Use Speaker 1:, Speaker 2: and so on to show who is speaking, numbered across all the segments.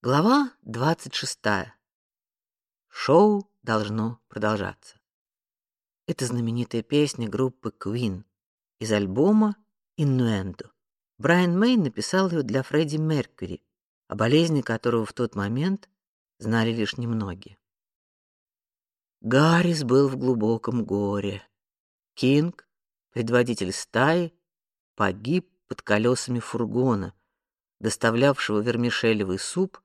Speaker 1: Глава 26. Шоу должно продолжаться. Это знаменитая песня группы Queen из альбома Innuendo. Брайан Мэй написал ее для Фредди Меркьюри, о болезни которого в тот момент знали лишь немногие. Гаррис был в глубоком горе. Кинг, предводитель стаи, погиб под колесами фургона, доставлявшего вермишелевый суп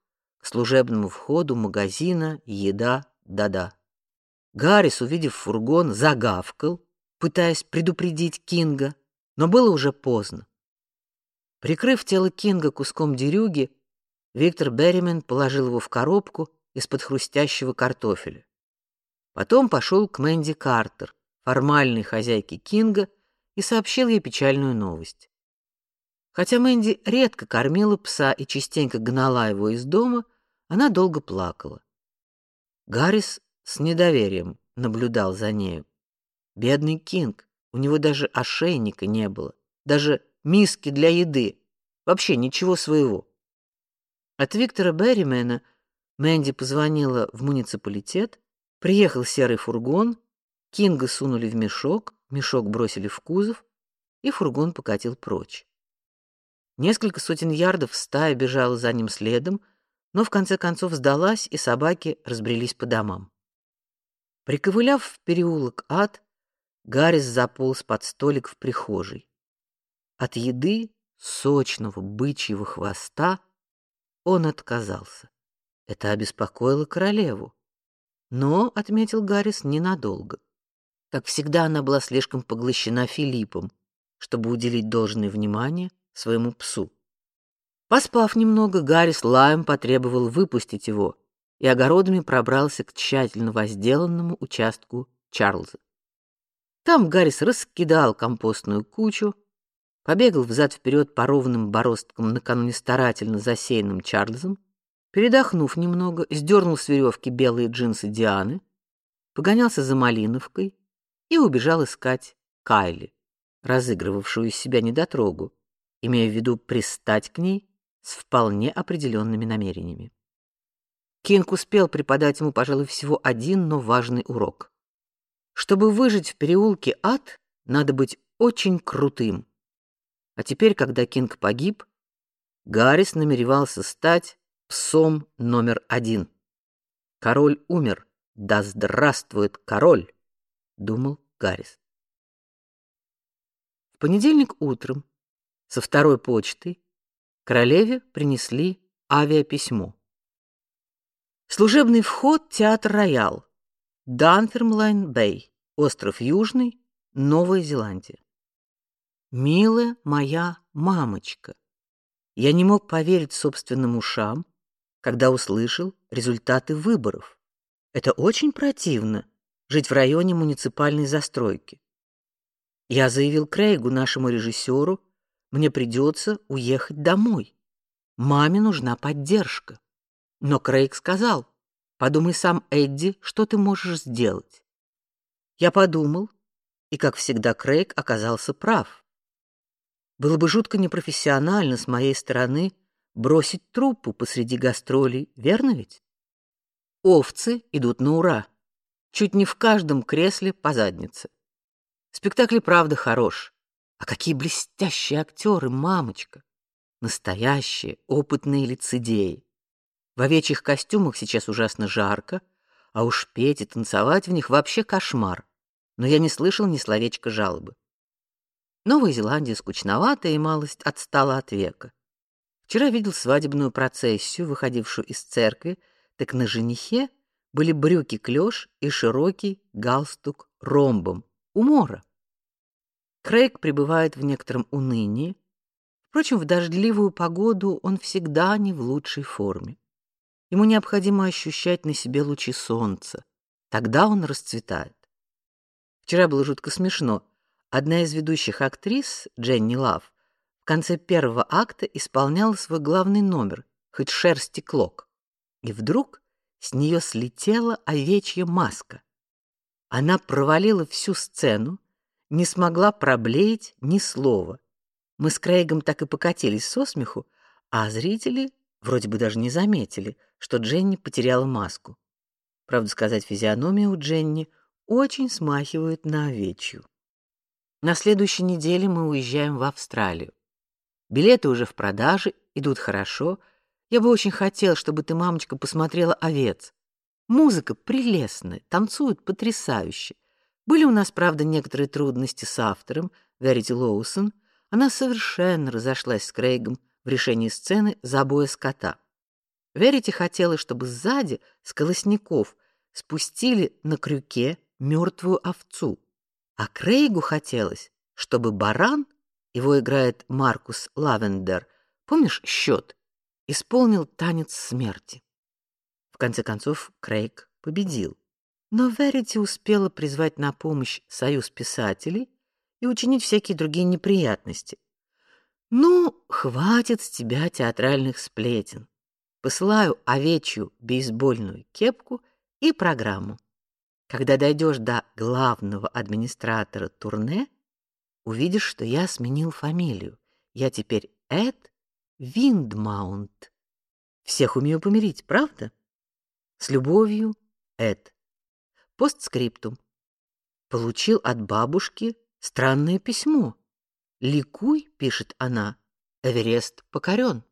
Speaker 1: служебному входу магазина «Еда, да-да». Гаррис, увидев фургон, загавкал, пытаясь предупредить Кинга, но было уже поздно. Прикрыв тело Кинга куском дерюги, Виктор Берримен положил его в коробку из-под хрустящего картофеля. Потом пошел к Мэнди Картер, формальной хозяйке Кинга, и сообщил ей печальную новость. Хотя Мэнди редко кормила пса и частенько гнала его из дома, она долго плакала. Гаррис с недоверием наблюдал за нею. Бедный Кинг, у него даже ошейника не было, даже миски для еды, вообще ничего своего. От Виктора Берримена Мэнди позвонила в муниципалитет, приехал серый фургон, Кинга сунули в мешок, мешок бросили в кузов, и фургон покатил прочь. Несколько сотен ярдов стая бежала за ним следом, но в конце концов сдалась, и собаки разбрелись по домам. Приковыляв в переулок Ад, Гаррис заполз под столик в прихожей. От еды, сочного бычьего хвоста, он отказался. Это обеспокоило королеву. Но, отметил Гаррис, ненадолго. Как всегда, она была слишком поглощена Филиппом, чтобы уделить должное внимание своему псу. Поспав немного, Гарри с лаем потребовал выпустить его и огородами пробрался к тщательно возделанному участку Чарльза. Там Гаррис раскидал компостную кучу, побегал взад вперед по ровным бороздкам накануне старательно засеянным Чарльзом, передохнув немного, сдернул с веревки белые джинсы Дианы, погонялся за Малиновкой и убежал искать Кайли, разыгрывавшую из себя недотрогу, имея в виду пристать к ней с вполне определенными намерениями. Кинг успел преподать ему, пожалуй, всего один, но важный урок. Чтобы выжить в переулке Ад, надо быть очень крутым. А теперь, когда Кинг погиб, Гаррис намеревался стать псом номер один. Король умер, да здравствует король, думал Гаррис. В понедельник утром со второй почты Королеве принесли авиаписьмо. Служебный вход театр Роял. Данфермлайн-Бэй, остров Южный, Новая Зеландия. Милая моя мамочка. Я не мог поверить собственным ушам, когда услышал результаты выборов. Это очень противно жить в районе муниципальной застройки. Я заявил Крейгу, нашему режиссеру, мне придется уехать домой. Маме нужна поддержка. Но Крейг сказал: "Подумай сам, Эдди, что ты можешь сделать?" Я подумал, и как всегда Крейг оказался прав. Было бы жутко непрофессионально с моей стороны бросить труппу посреди гастролей, верно ведь? Овцы идут на ура. Чуть не в каждом кресле по заднице. Спектакль правда хорош. А какие блестящие актеры, мамочка! Настоящие, опытные лицедеи. В овечьих костюмах сейчас ужасно жарко, а уж петь и танцевать в них вообще кошмар. Но я не слышал ни словечка жалобы. Новая Зеландия скучноватая и малость отстала от века. Вчера видел свадебную процессию, выходившую из церкви, так на женихе были брюки клеш и широкий галстук ромбом. Умора. Крейг пребывает в некотором унынии. Впрочем, в дождливую погоду он всегда не в лучшей форме. Ему необходимо ощущать на себе лучи солнца. Тогда он расцветает. Вчера было жутко смешно. Одна из ведущих актрис, Дженни Лав, в конце первого акта исполняла свой главный номер, хоть шерсти клок. И вдруг с нее слетела овечья маска. Она провалила всю сцену, не смогла проблеять ни слова. Мы с Крейгом так и покатились со смеху, а зрители Вроде бы даже не заметили, что Дженни потеряла маску. Правда сказать, физиономия у Дженни очень смахивает на овечью. На следующей неделе мы уезжаем в Австралию. Билеты уже в продаже, идут хорошо. Я бы очень хотел, чтобы ты, мамочка, посмотрела овец. Музыка прелестная, танцуют потрясающе. Были у нас, правда, некоторые трудности с автором, Верити Лоусон. Она совершенно разошлась с Крейгом в решении сцены забоя скота. Верите хотела, чтобы сзади с колосников спустили на крюке мертвую овцу, а Крейгу хотелось, чтобы баран, его играет Маркус Лавендер, помнишь счет, исполнил танец смерти. В конце концов Крейг победил. Но Верити успела призвать на помощь союз писателей и учинить всякие другие неприятности. Ну, хватит с тебя театральных сплетен. Посылаю овечью бейсбольную кепку и программу. Когда дойдешь до главного администратора турне, увидишь, что я сменил фамилию. Я теперь Эд Виндмаунт. Всех умею помирить, правда? С любовью, Эд. Постскриптум. Получил от бабушки странное письмо. Ликуй, пишет она. Эверест покорен.